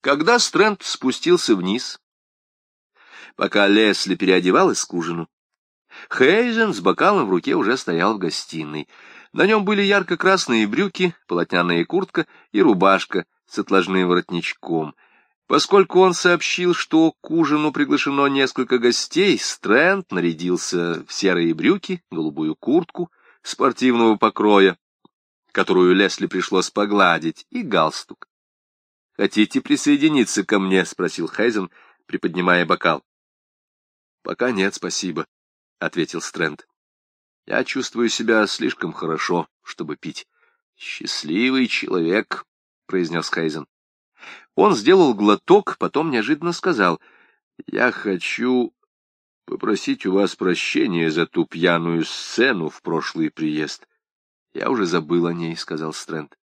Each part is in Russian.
Когда Стрэнд спустился вниз, пока Лесли переодевалась к ужину, Хейзен с бокалом в руке уже стоял в гостиной. На нем были ярко-красные брюки, полотняная куртка и рубашка с отложным воротничком. Поскольку он сообщил, что к ужину приглашено несколько гостей, Стрэнд нарядился в серые брюки, голубую куртку спортивного покроя, которую Лесли пришлось погладить, и галстук. «Хотите присоединиться ко мне?» — спросил Хейзен, приподнимая бокал. «Пока нет, спасибо», — ответил Стрэнд. «Я чувствую себя слишком хорошо, чтобы пить». «Счастливый человек», — произнес Хейзен. Он сделал глоток, потом неожиданно сказал, «Я хочу попросить у вас прощения за ту пьяную сцену в прошлый приезд. Я уже забыл о ней, — сказал Стрэнд.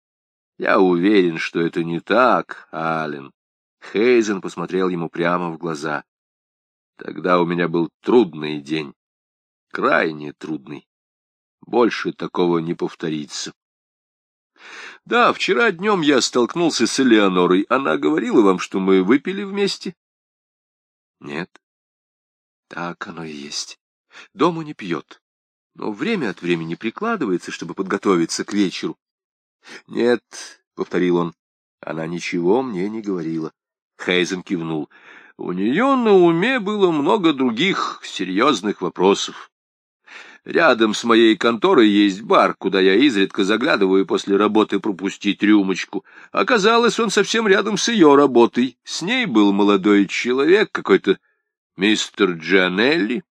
Я уверен, что это не так, Ален. Хейзен посмотрел ему прямо в глаза. Тогда у меня был трудный день, крайне трудный. Больше такого не повторится. Да, вчера днем я столкнулся с Элеонорой. Она говорила вам, что мы выпили вместе? Нет. Так оно и есть. Дома не пьет, но время от времени прикладывается, чтобы подготовиться к вечеру. — Нет, — повторил он, — она ничего мне не говорила. Хейзен кивнул. У нее на уме было много других серьезных вопросов. Рядом с моей конторой есть бар, куда я изредка заглядываю после работы пропустить рюмочку. Оказалось, он совсем рядом с ее работой. С ней был молодой человек, какой-то мистер Джанелли.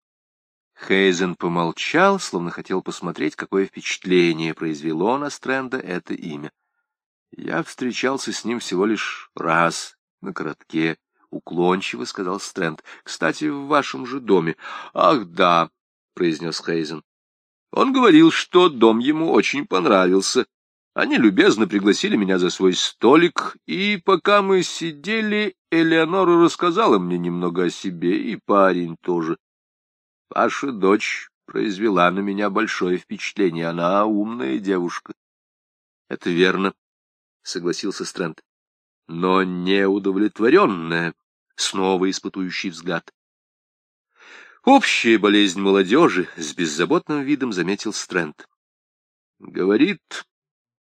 Хейзен помолчал, словно хотел посмотреть, какое впечатление произвело на Стрэнда это имя. Я встречался с ним всего лишь раз, на коротке, уклончиво сказал Стрэнд. Кстати, в вашем же доме. Ах, да, произнес Хейзен. Он говорил, что дом ему очень понравился. Они любезно пригласили меня за свой столик, и пока мы сидели, Элеонора рассказала мне немного о себе, и парень тоже. Ваша дочь произвела на меня большое впечатление. Она умная девушка. — Это верно, — согласился Стрэнд. — Но неудовлетворенная. Снова испытующий взгляд. Общая болезнь молодежи, — с беззаботным видом заметил Стрэнд. Говорит,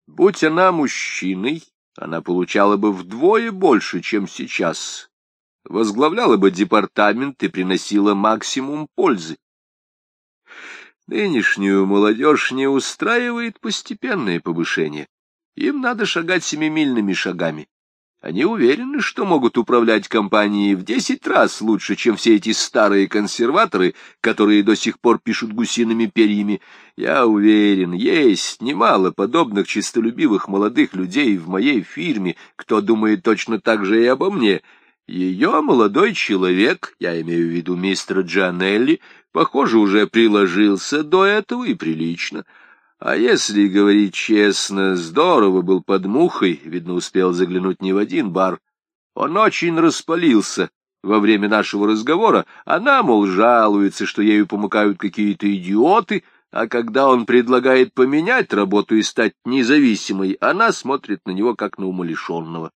будь она мужчиной, она получала бы вдвое больше, чем сейчас, возглавляла бы департамент и приносила максимум пользы. Нынешнюю молодежь не устраивает постепенное повышение. Им надо шагать семимильными шагами. Они уверены, что могут управлять компанией в десять раз лучше, чем все эти старые консерваторы, которые до сих пор пишут гусиными перьями. Я уверен, есть немало подобных честолюбивых молодых людей в моей фирме, кто думает точно так же и обо мне. Ее молодой человек, я имею в виду мистера Джанелли, похоже, уже приложился до этого и прилично. А если говорить честно, здорово был под мухой, видно, успел заглянуть не в один бар. Он очень распалился во время нашего разговора. Она, мол, жалуется, что ею помыкают какие-то идиоты, а когда он предлагает поменять работу и стать независимой, она смотрит на него как на умалишенного.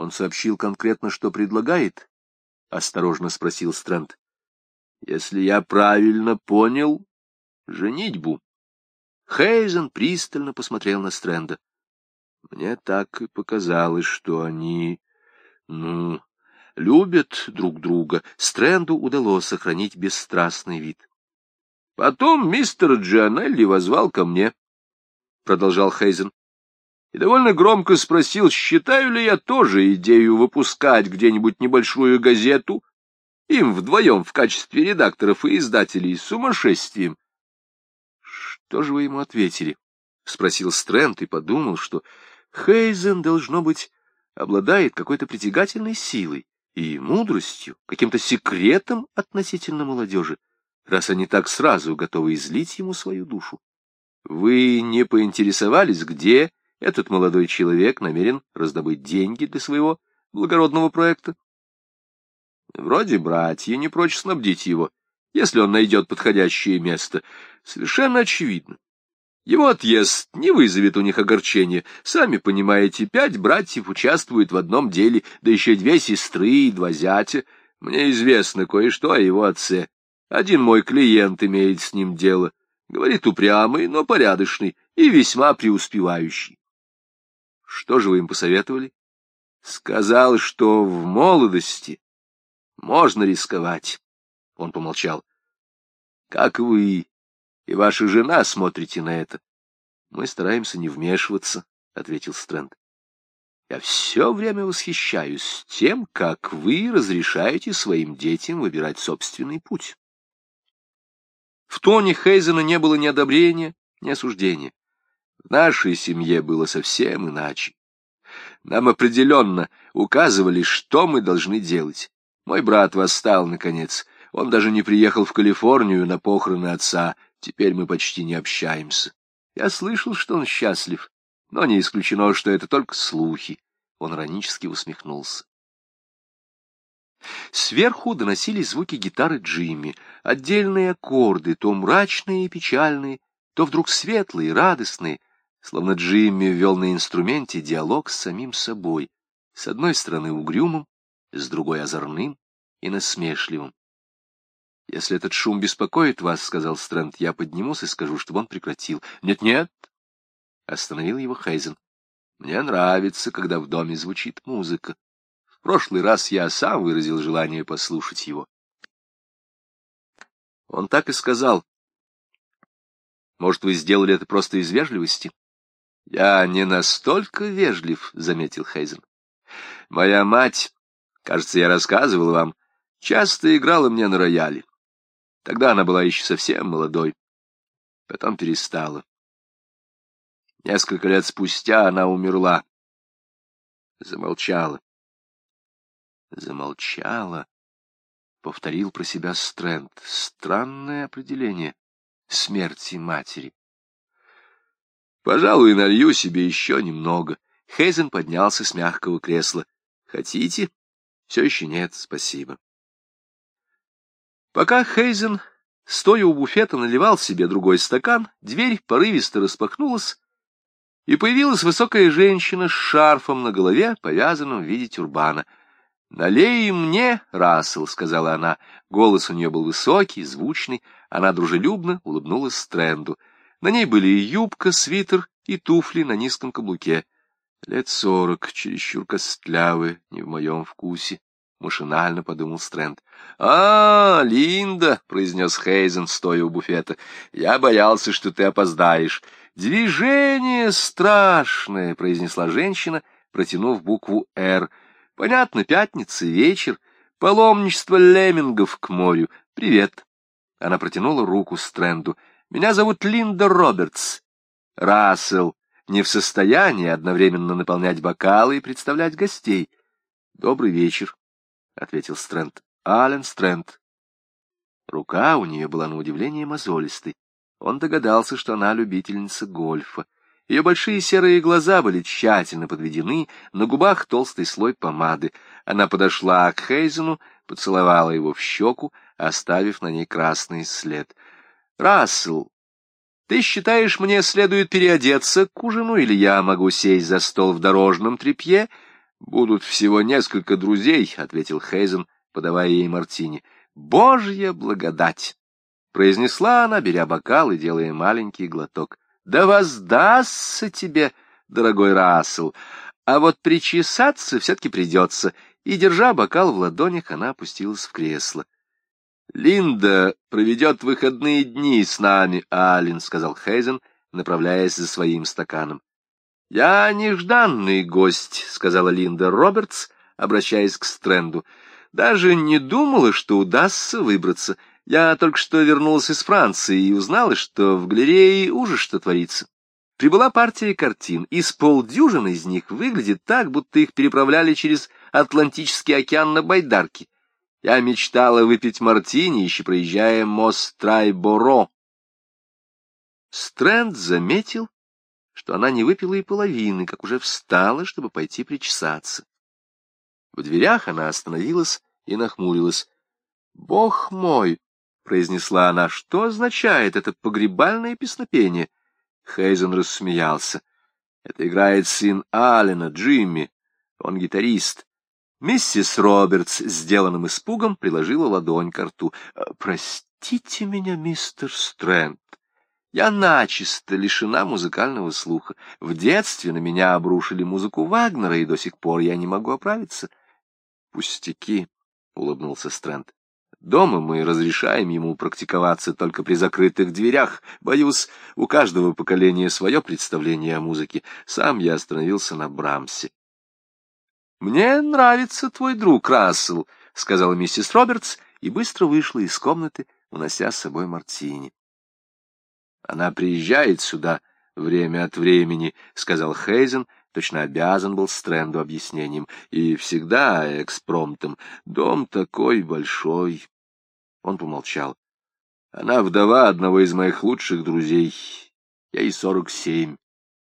Он сообщил конкретно, что предлагает? — осторожно спросил Стрэнд. — Если я правильно понял, женитьбу. Хейзен пристально посмотрел на Стрэнда. Мне так и показалось, что они, ну, любят друг друга. Стрэнду удалось сохранить бесстрастный вид. Потом мистер Джанелли возвал ко мне, — продолжал Хейзен, и довольно громко спросил, считаю ли я тоже идею выпускать где-нибудь небольшую газету, им вдвоем в качестве редакторов и издателей, сумасшествием. Что же вы ему ответили? — спросил Стрэнд и подумал, что Хейзен, должно быть, обладает какой-то притягательной силой и мудростью, каким-то секретом относительно молодежи, раз они так сразу готовы излить ему свою душу. Вы не поинтересовались, где этот молодой человек намерен раздобыть деньги для своего благородного проекта? Вроде братья не прочь снабдить его, если он найдет подходящее место. Совершенно очевидно, Его отъезд не вызовет у них огорчения. Сами понимаете, пять братьев участвуют в одном деле, да еще две сестры и два зятя. Мне известно кое-что о его отце. Один мой клиент имеет с ним дело. Говорит упрямый, но порядочный и весьма преуспевающий. Что же вы им посоветовали? Сказал, что в молодости можно рисковать. Он помолчал. Как вы и ваша жена смотрите на это? Мы стараемся не вмешиваться, — ответил Стрэнд. Я все время восхищаюсь тем, как вы разрешаете своим детям выбирать собственный путь. В тоне Хейзена не было ни одобрения, ни осуждения. В нашей семье было совсем иначе. Нам определенно указывали, что мы должны делать. Мой брат восстал, наконец. Он даже не приехал в Калифорнию на похороны отца. Теперь мы почти не общаемся. Я слышал, что он счастлив, но не исключено, что это только слухи. Он иронически усмехнулся. Сверху доносились звуки гитары Джимми, отдельные аккорды, то мрачные и печальные, то вдруг светлые радостные, словно Джимми ввел на инструменте диалог с самим собой, с одной стороны угрюмым, с другой озорным и насмешливым. «Если этот шум беспокоит вас, — сказал Стрэнд, — я поднимусь и скажу, чтобы он прекратил». «Нет-нет», — остановил его Хейзен. «Мне нравится, когда в доме звучит музыка. В прошлый раз я сам выразил желание послушать его». Он так и сказал. «Может, вы сделали это просто из вежливости?» «Я не настолько вежлив», — заметил Хейзен. «Моя мать, кажется, я рассказывал вам, часто играла мне на рояле. Тогда она была еще совсем молодой. Потом перестала. Несколько лет спустя она умерла. Замолчала. Замолчала. Повторил про себя Стрэнд. Странное определение смерти матери. Пожалуй, налью себе еще немного. Хейзен поднялся с мягкого кресла. Хотите? Все еще нет, спасибо. Пока Хейзен, стоя у буфета, наливал себе другой стакан, дверь порывисто распахнулась, и появилась высокая женщина с шарфом на голове, повязанным в виде тюрбана. «Налей мне, Рассел», — сказала она. Голос у нее был высокий, звучный. Она дружелюбно улыбнулась Стрэнду. На ней были и юбка, свитер, и туфли на низком каблуке. Лет сорок, чересчур костлявые, не в моем вкусе. — машинально подумал Стрэнд. — А, Линда, — произнес Хейзен, стоя у буфета, — я боялся, что ты опоздаешь. — Движение страшное, — произнесла женщина, протянув букву «Р». — Понятно, пятница, вечер, паломничество леммингов к морю. Привет. Она протянула руку Стрэнду. — Меня зовут Линда Робертс. Рассел не в состоянии одновременно наполнять бокалы и представлять гостей. Добрый вечер. — ответил Стрэнд. — Ален Стрэнд. Рука у нее была на удивление мозолистой. Он догадался, что она любительница гольфа. Ее большие серые глаза были тщательно подведены, на губах толстый слой помады. Она подошла к Хейзену, поцеловала его в щеку, оставив на ней красный след. — Рассел, ты считаешь, мне следует переодеться к ужину, или я могу сесть за стол в дорожном тряпье? —— Будут всего несколько друзей, — ответил Хейзен, подавая ей мартини. — Божья благодать! — произнесла она, беря бокал и делая маленький глоток. — Да воздастся тебе, дорогой Рассел! А вот причесаться все-таки придется. И, держа бокал в ладонях, она опустилась в кресло. — Линда проведет выходные дни с нами, Алин, — сказал Хейзен, направляясь за своим стаканом. — Я нежданный гость, — сказала Линда Робертс, обращаясь к Стрэнду. — Даже не думала, что удастся выбраться. Я только что вернулась из Франции и узнала, что в галерее ужас что творится. Прибыла партия картин, и с полдюжины из них выглядит так, будто их переправляли через Атлантический океан на байдарке. Я мечтала выпить мартини, еще проезжая мост Трайборо. Стрэнд заметил, что она не выпила и половины, как уже встала, чтобы пойти причесаться. В дверях она остановилась и нахмурилась. — Бог мой! — произнесла она. — Что означает это погребальное песнопение? Хейзен рассмеялся. Это играет сын Аллена, Джимми. Он гитарист. Миссис Робертс, сделанным испугом, приложила ладонь к рту. «Э, «Простите меня, мистер Стрэнд. Я начисто лишена музыкального слуха. В детстве на меня обрушили музыку Вагнера, и до сих пор я не могу оправиться». «Пустяки», — улыбнулся Стрэнд. «Дома мы разрешаем ему практиковаться только при закрытых дверях. Боюсь, у каждого поколения свое представление о музыке. Сам я остановился на Брамсе». «Мне нравится твой друг, Рассел», — сказала миссис Робертс и быстро вышла из комнаты, унося с собой мартини. «Она приезжает сюда время от времени», — сказал Хейзен, точно обязан был Стрэнду объяснением, и всегда экспромтом. «Дом такой большой». Он помолчал. «Она вдова одного из моих лучших друзей. Ей сорок семь.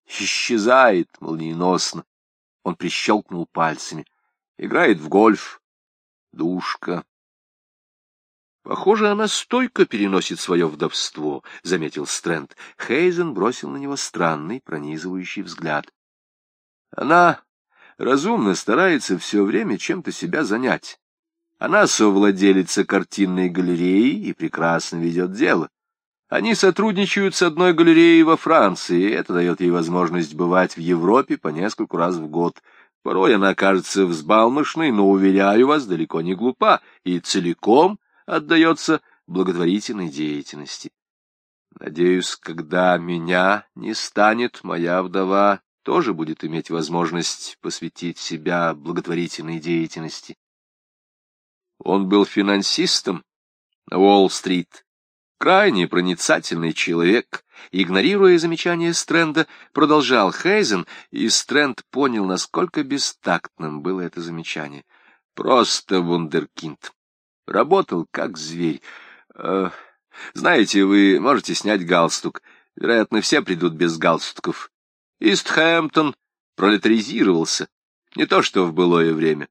Исчезает молниеносно. Он прищелкнул пальцами. Играет в гольф. Душка. Похоже, она стойко переносит свое вдовство, — заметил Стрэнд. Хейзен бросил на него странный, пронизывающий взгляд. Она разумно старается все время чем-то себя занять. Она совладелица картинной галереи и прекрасно ведет дело. Они сотрудничают с одной галереей во Франции, и это дает ей возможность бывать в Европе по нескольку раз в год. Порой она кажется взбалмошной, но, уверяю вас, далеко не глупа и целиком отдается благотворительной деятельности. Надеюсь, когда меня не станет, моя вдова тоже будет иметь возможность посвятить себя благотворительной деятельности. Он был финансистом на Уолл-стрит, Крайне проницательный человек, игнорируя замечания Стрэнда, продолжал Хейзен, и Стрэнд понял, насколько бестактным было это замечание. Просто вундеркинд. Работал как зверь. Э, знаете, вы можете снять галстук. Вероятно, все придут без галстуков. Истхэмптон пролетаризировался. Не то, что в былое время.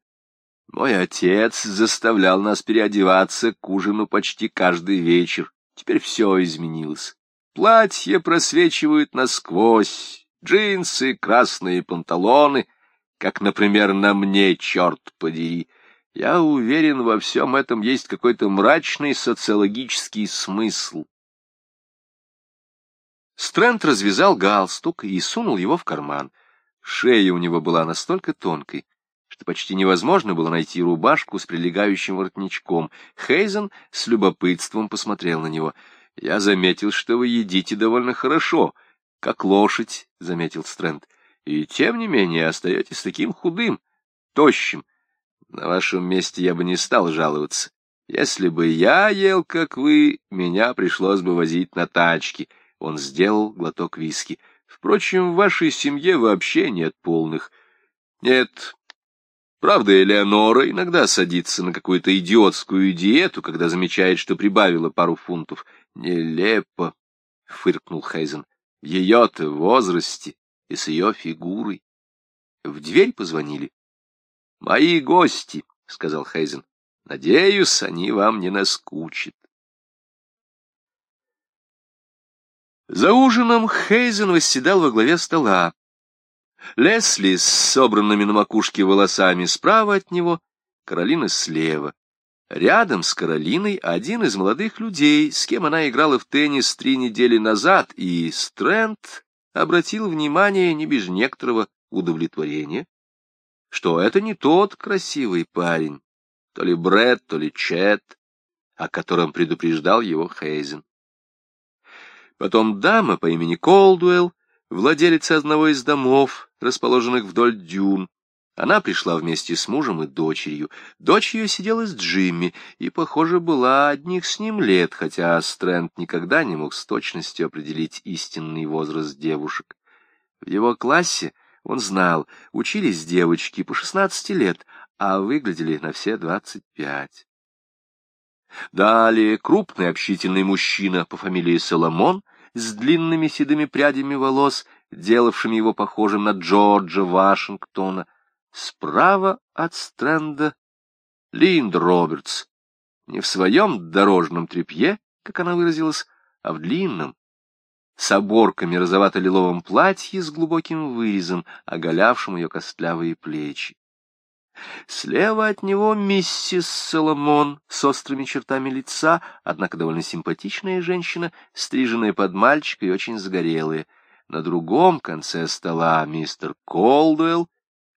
Мой отец заставлял нас переодеваться к ужину почти каждый вечер. Теперь все изменилось. Платья просвечивают насквозь, джинсы, красные панталоны, как, например, на мне, черт подери. Я уверен, во всем этом есть какой-то мрачный социологический смысл. Стрэнд развязал галстук и сунул его в карман. Шея у него была настолько тонкой, что почти невозможно было найти рубашку с прилегающим воротничком. Хейзен с любопытством посмотрел на него. — Я заметил, что вы едите довольно хорошо, как лошадь, — заметил Стрэнд. — И тем не менее остаетесь таким худым, тощим. На вашем месте я бы не стал жаловаться. Если бы я ел, как вы, меня пришлось бы возить на тачке. Он сделал глоток виски. Впрочем, в вашей семье вообще нет полных. Нет, Правда, Элеонора иногда садится на какую-то идиотскую диету, когда замечает, что прибавила пару фунтов. Нелепо, — фыркнул Хейзен, — ее-то возрасте и с ее фигурой. В дверь позвонили. — Мои гости, — сказал Хейзен. — Надеюсь, они вам не наскучат. За ужином Хейзен восседал во главе стола. Лесли с собранными на макушке волосами справа от него, Каролина слева. Рядом с Каролиной один из молодых людей, с кем она играла в теннис три недели назад, и Стрэнд обратил внимание не без некоторого удовлетворения, что это не тот красивый парень, то ли Брэд, то ли Чет, о котором предупреждал его Хейзен. Потом дама по имени Колдуэлл, владелица одного из домов, расположенных вдоль дюн. Она пришла вместе с мужем и дочерью. Дочь ее сидела с Джимми и, похоже, была одних с ним лет, хотя Стрэнд никогда не мог с точностью определить истинный возраст девушек. В его классе, он знал, учились девочки по шестнадцати лет, а выглядели на все двадцать пять. Далее крупный общительный мужчина по фамилии Соломон с длинными седыми прядями волос делавшими его похожим на Джорджа Вашингтона. Справа от Стрэнда Линд Робертс, не в своем дорожном тряпье, как она выразилась, а в длинном, с оборками розовато-лиловом платье с глубоким вырезом, оголявшим ее костлявые плечи. Слева от него миссис Соломон с острыми чертами лица, однако довольно симпатичная женщина, стриженная под мальчика и очень загорелая. На другом конце стола мистер Колдуэлл,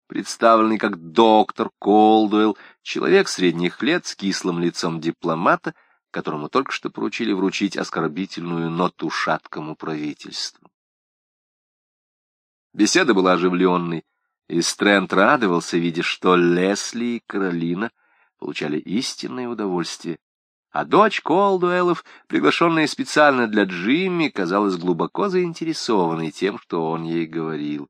представленный как доктор Колдуэлл, человек средних лет с кислым лицом дипломата, которому только что поручили вручить оскорбительную ноту шаткому правительству. Беседа была оживленной, и Стрэнд радовался, видя, что Лесли и Каролина получали истинное удовольствие. А дочь Колдуэллов, приглашенная специально для Джимми, казалась глубоко заинтересованной тем, что он ей говорил.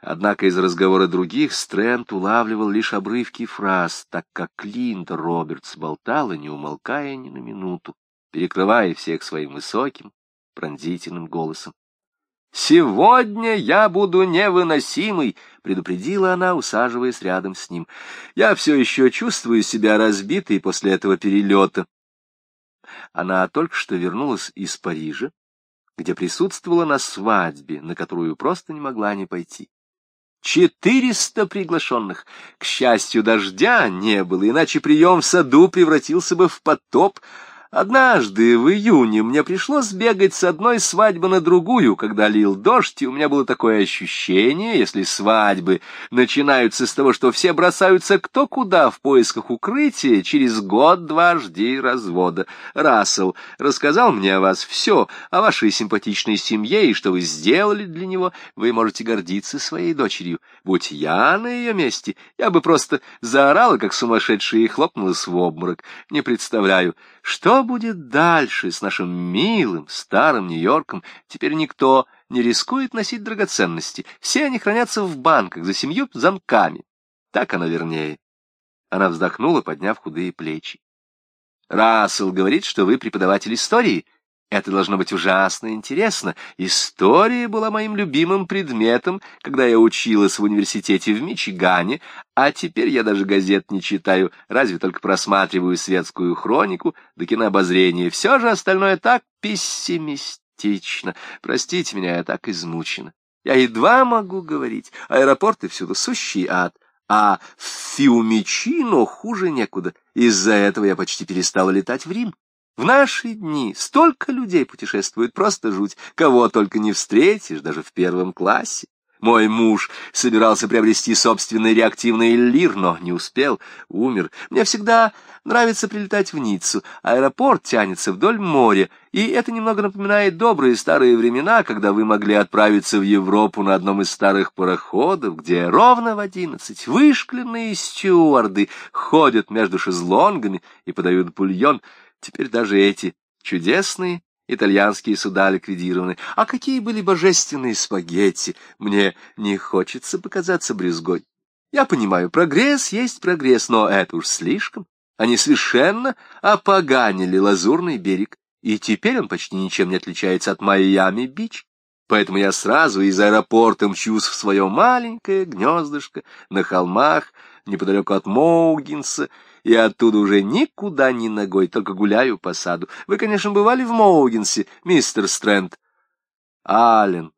Однако из разговора других Стрэнд улавливал лишь обрывки фраз, так как Линда Робертс болтала, не умолкая ни на минуту, перекрывая всех своим высоким, пронзительным голосом. «Сегодня я буду невыносимой», — предупредила она, усаживаясь рядом с ним. «Я все еще чувствую себя разбитой после этого перелета». Она только что вернулась из Парижа, где присутствовала на свадьбе, на которую просто не могла не пойти. Четыреста приглашенных. К счастью, дождя не было, иначе прием в саду превратился бы в потоп, Однажды в июне мне пришлось бегать с одной свадьбы на другую, когда лил дождь, и у меня было такое ощущение, если свадьбы начинаются с того, что все бросаются кто куда в поисках укрытия, через год-два жди развода. Рассел рассказал мне о вас все, о вашей симпатичной семье и что вы сделали для него. Вы можете гордиться своей дочерью. Будь я на ее месте, я бы просто заорала, как сумасшедшая, и хлопнулась в обморок. Не представляю, что будет дальше с нашим милым старым Нью-Йорком? Теперь никто не рискует носить драгоценности. Все они хранятся в банках за семью замками. Так оно вернее. Она вздохнула, подняв худые плечи. Рассел говорит, что вы преподаватель истории. Это должно быть ужасно интересно. История была моим любимым предметом, когда я училась в университете в Мичигане, а теперь я даже газет не читаю, разве только просматриваю светскую хронику да кинообозрение. Все же остальное так пессимистично. Простите меня, я так измучена. Я едва могу говорить. Аэропорты всюду сущий ад. А в Фиумичино хуже некуда. Из-за этого я почти перестала летать в Рим. В наши дни столько людей путешествует, просто жуть, кого только не встретишь, даже в первом классе. Мой муж собирался приобрести собственный реактивный лир, но не успел, умер. Мне всегда нравится прилетать в Ниццу. Аэропорт тянется вдоль моря, и это немного напоминает добрые старые времена, когда вы могли отправиться в Европу на одном из старых пароходов, где ровно в одиннадцать вышкленные стюарды ходят между шезлонгами и подают бульон — Теперь даже эти чудесные итальянские суда ликвидированы. А какие были божественные спагетти! Мне не хочется показаться брюзгой. Я понимаю, прогресс есть прогресс, но это уж слишком. Они совершенно опоганили лазурный берег, и теперь он почти ничем не отличается от Майами-Бич. Поэтому я сразу из аэропорта мчусь в свое маленькое гнездышко на холмах неподалеку от Моугинса, и оттуда уже никуда ни ногой, только гуляю по саду. Вы, конечно, бывали в Моугинсе, мистер Стрэнд. Аллен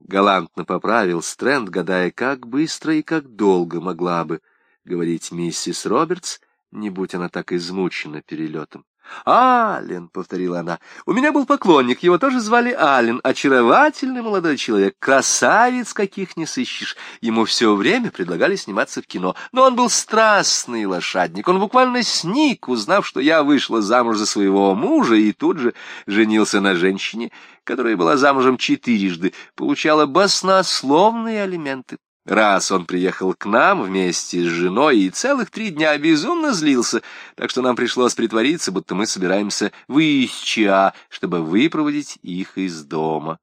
галантно поправил Стрэнд, гадая, как быстро и как долго могла бы говорить миссис Робертс, не будь она так измучена перелетом. «Аллен», — повторила она, — «у меня был поклонник, его тоже звали Аллен, очаровательный молодой человек, красавец, каких не сыщешь. Ему все время предлагали сниматься в кино, но он был страстный лошадник, он буквально сник, узнав, что я вышла замуж за своего мужа и тут же женился на женщине, которая была замужем четырежды, получала баснословные алименты. Раз он приехал к нам вместе с женой и целых три дня безумно злился, так что нам пришлось притвориться, будто мы собираемся в Ища, чтобы выпроводить их из дома.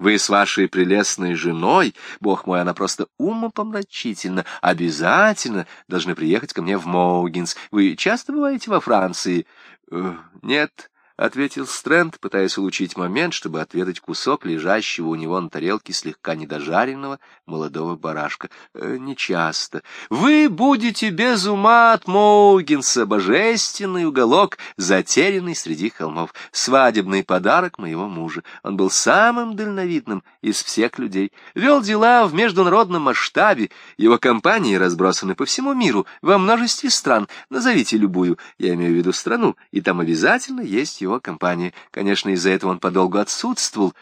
Вы с вашей прелестной женой, бог мой, она просто умопомрачительна, обязательно должны приехать ко мне в Моугинс. Вы часто бываете во Франции? Э, нет, — ответил Стрэнд, пытаясь улучить момент, чтобы отведать кусок лежащего у него на тарелке слегка недожаренного молодого барашка. «Э, «Нечасто. Вы будете без ума от Моугенса, божественный уголок, затерянный среди холмов. Свадебный подарок моего мужа. Он был самым дальновидным из всех людей. Вел дела в международном масштабе. Его компании разбросаны по всему миру, во множестве стран. Назовите любую, я имею в виду страну, и там обязательно есть его компания. Конечно, из-за этого он подолгу отсутствовал.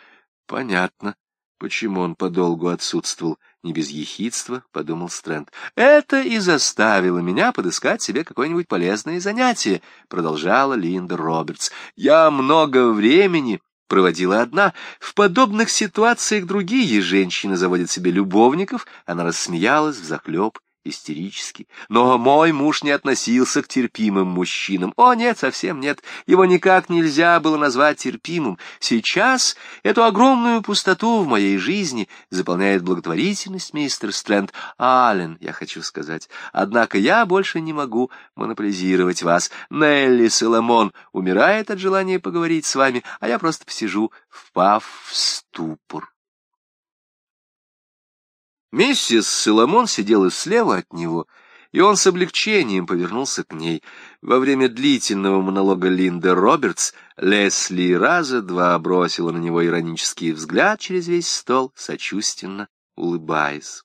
Понятно, почему он подолгу отсутствовал. Не без ехидства, — подумал Стрэнд. Это и заставило меня подыскать себе какое-нибудь полезное занятие, — продолжала Линда Робертс. Я много времени проводила одна. В подобных ситуациях другие женщины заводят себе любовников. Она рассмеялась взахлеб истерически. Но мой муж не относился к терпимым мужчинам. О, нет, совсем нет. Его никак нельзя было назвать терпимым. Сейчас эту огромную пустоту в моей жизни заполняет благотворительность, мистер Стрэнд. Аллен, я хочу сказать. Однако я больше не могу монополизировать вас. Нелли Соломон умирает от желания поговорить с вами, а я просто посижу, впав в ступор. Миссис Соломон сидела слева от него, и он с облегчением повернулся к ней. Во время длительного монолога Линды Робертс Лесли раза два бросила на него иронический взгляд через весь стол, сочувственно улыбаясь.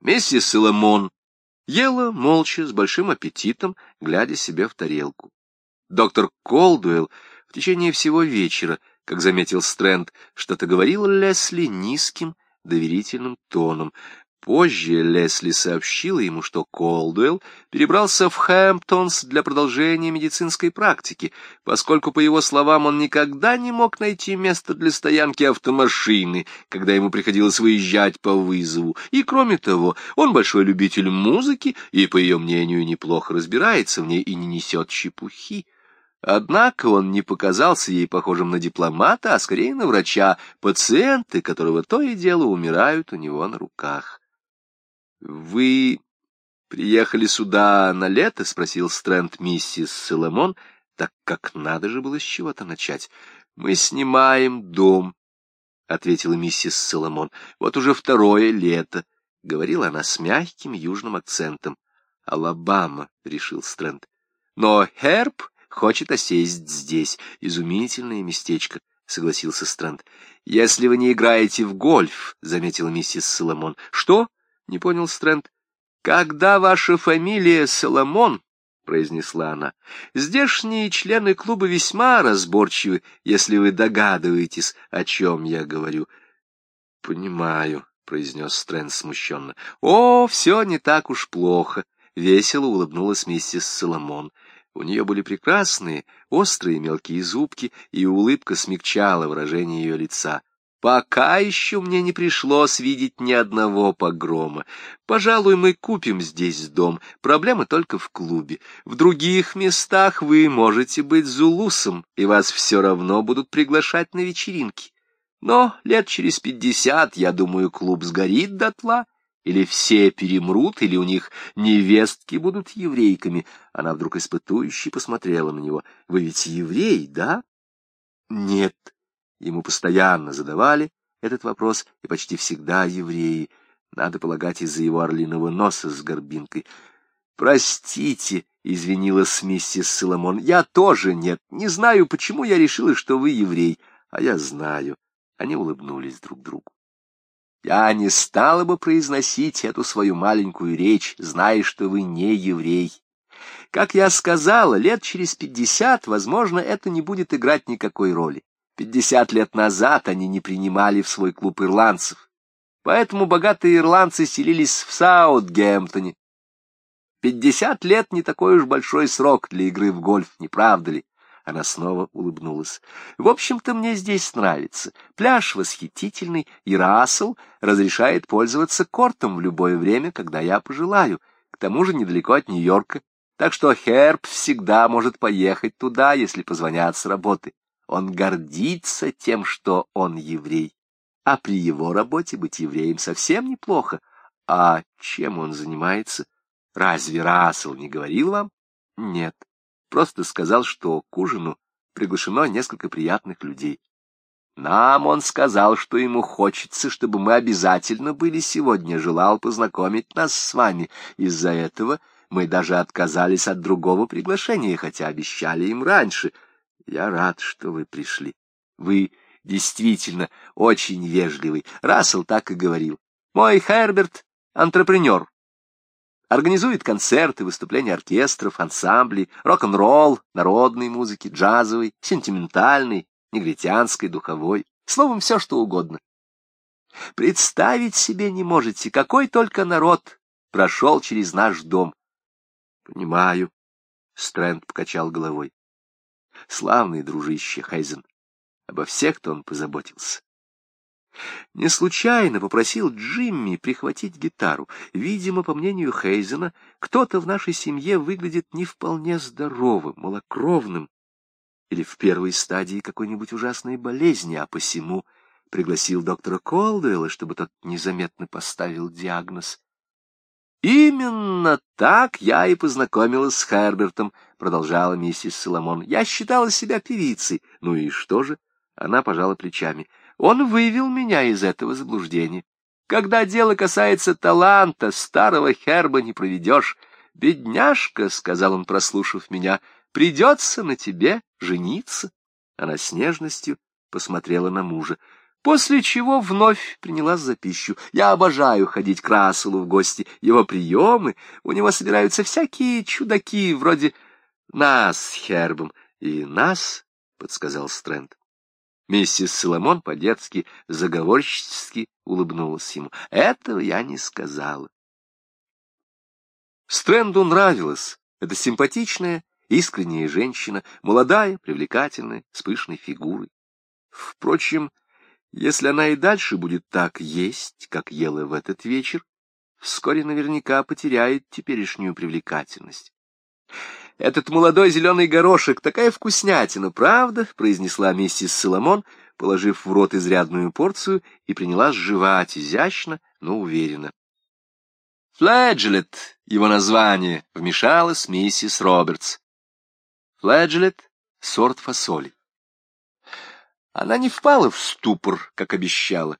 Миссис Соломон ела молча, с большим аппетитом, глядя себе в тарелку. Доктор Колдуэлл в течение всего вечера, как заметил Стрэнд, что-то говорил Лесли низким, доверительным тоном. Позже Лесли сообщила ему, что Колдуэлл перебрался в Хэмптонс для продолжения медицинской практики, поскольку, по его словам, он никогда не мог найти место для стоянки автомашины, когда ему приходилось выезжать по вызову. И, кроме того, он большой любитель музыки и, по ее мнению, неплохо разбирается в ней и не несет чепухи. Однако он не показался ей похожим на дипломата, а скорее на врача, пациенты которого то и дело умирают у него на руках. — Вы приехали сюда на лето? — спросил Стрэнд миссис Соломон, так как надо же было с чего-то начать. — Мы снимаем дом, — ответила миссис Соломон. — Вот уже второе лето, — говорила она с мягким южным акцентом. — Алабама, — решил Стрэнд. Но Херб хочет осесть здесь. Изумительное местечко, — согласился Стрэнд. — Если вы не играете в гольф, — заметила миссис Соломон. — Что? — не понял Стрэнд. — Когда ваша фамилия Соломон, — произнесла она, — здешние члены клуба весьма разборчивы, если вы догадываетесь, о чем я говорю. — Понимаю, — произнес Стрэнд смущенно. — О, все не так уж плохо, — весело улыбнулась миссис Соломон. — у нее были прекрасные, острые мелкие зубки, и улыбка смягчала выражение ее лица. Пока еще мне не пришлось видеть ни одного погрома. Пожалуй, мы купим здесь дом. Проблема только в клубе. В других местах вы можете быть зулусом, и вас все равно будут приглашать на вечеринки. Но лет через пятьдесят, я думаю, клуб сгорит дотла, или все перемрут, или у них невестки будут еврейками. Она вдруг испытующе посмотрела на него. — Вы ведь еврей, да? — Нет. Ему постоянно задавали этот вопрос, и почти всегда евреи. Надо полагать, из-за его орлиного носа с горбинкой. — Простите, — извинилась миссис Соломон, — я тоже нет. Не знаю, почему я решила, что вы еврей. А я знаю. Они улыбнулись друг другу. Я не стала бы произносить эту свою маленькую речь, зная, что вы не еврей. Как я сказала, лет через пятьдесят, возможно, это не будет играть никакой роли. Пятьдесят лет назад они не принимали в свой клуб ирландцев. Поэтому богатые ирландцы селились в Саутгемптоне. Пятьдесят лет не такой уж большой срок для игры в гольф, не правда ли? Она снова улыбнулась. В общем-то, мне здесь нравится. Пляж восхитительный, и Рассел разрешает пользоваться кортом в любое время, когда я пожелаю. К тому же недалеко от Нью-Йорка. Так что Херб всегда может поехать туда, если позвонят с работы. Он гордится тем, что он еврей. А при его работе быть евреем совсем неплохо. А чем он занимается? Разве Рассел не говорил вам? Нет. Просто сказал, что к ужину приглашено несколько приятных людей. Нам он сказал, что ему хочется, чтобы мы обязательно были сегодня, желал познакомить нас с вами. Из-за этого мы даже отказались от другого приглашения, хотя обещали им раньше. Я рад, что вы пришли. Вы действительно очень вежливый. Рассел так и говорил. Мой Херберт — антрепренер. Организует концерты, выступления оркестров, ансамблей, рок-н-ролл, народной музыки, джазовой, сентиментальной, негритянской, духовой. Словом, все что угодно. Представить себе не можете, какой только народ прошел через наш дом. Понимаю. Стрэнд покачал головой. Славный дружище Хайзен. Обо всех-то он позаботился. Не случайно попросил Джимми прихватить гитару. Видимо, по мнению Хейзена, кто-то в нашей семье выглядит не вполне здоровым, малокровным или в первой стадии какой-нибудь ужасной болезни, а посему пригласил доктора Колдуэлла, чтобы тот незаметно поставил диагноз. «Именно так я и познакомилась с Хербертом», — продолжала миссис Соломон. «Я считала себя певицей. Ну и что же?» Она пожала плечами. «Он вывел меня из этого заблуждения. Когда дело касается таланта, старого Херба не проведешь. Бедняжка», — сказал он, прослушав меня, — «придется на тебе жениться». Она с нежностью посмотрела на мужа после чего вновь принялась за пищу. Я обожаю ходить к Расселу в гости, его приемы, у него собираются всякие чудаки, вроде нас с Хербом. И нас, — подсказал Стрэнд. Миссис Соломон по-детски заговорщически улыбнулась ему. Этого я не сказала. Стрэнду нравилась эта симпатичная, искренняя женщина, молодая, привлекательная, с пышной фигурой. Впрочем, если она и дальше будет так есть, как ела в этот вечер, вскоре наверняка потеряет теперешнюю привлекательность. «Этот молодой зеленый горошек, такая вкуснятина, правда?» — произнесла миссис Соломон, положив в рот изрядную порцию и принялась жевать изящно, но уверенно. «Флэджелет» — его название, — вмешалась миссис Робертс. Флэджелет — сорт фасоли. Она не впала в ступор, как обещала.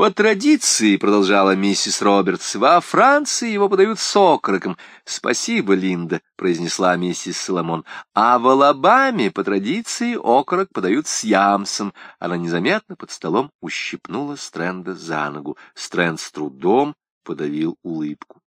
По традиции, — продолжала миссис Робертс, — во Франции его подают с окороком. Спасибо, Линда, — произнесла миссис Соломон. А в Алабаме, по традиции, окорок подают с ямсом. Она незаметно под столом ущипнула Стрэнда за ногу. Стрэнд с трудом подавил улыбку.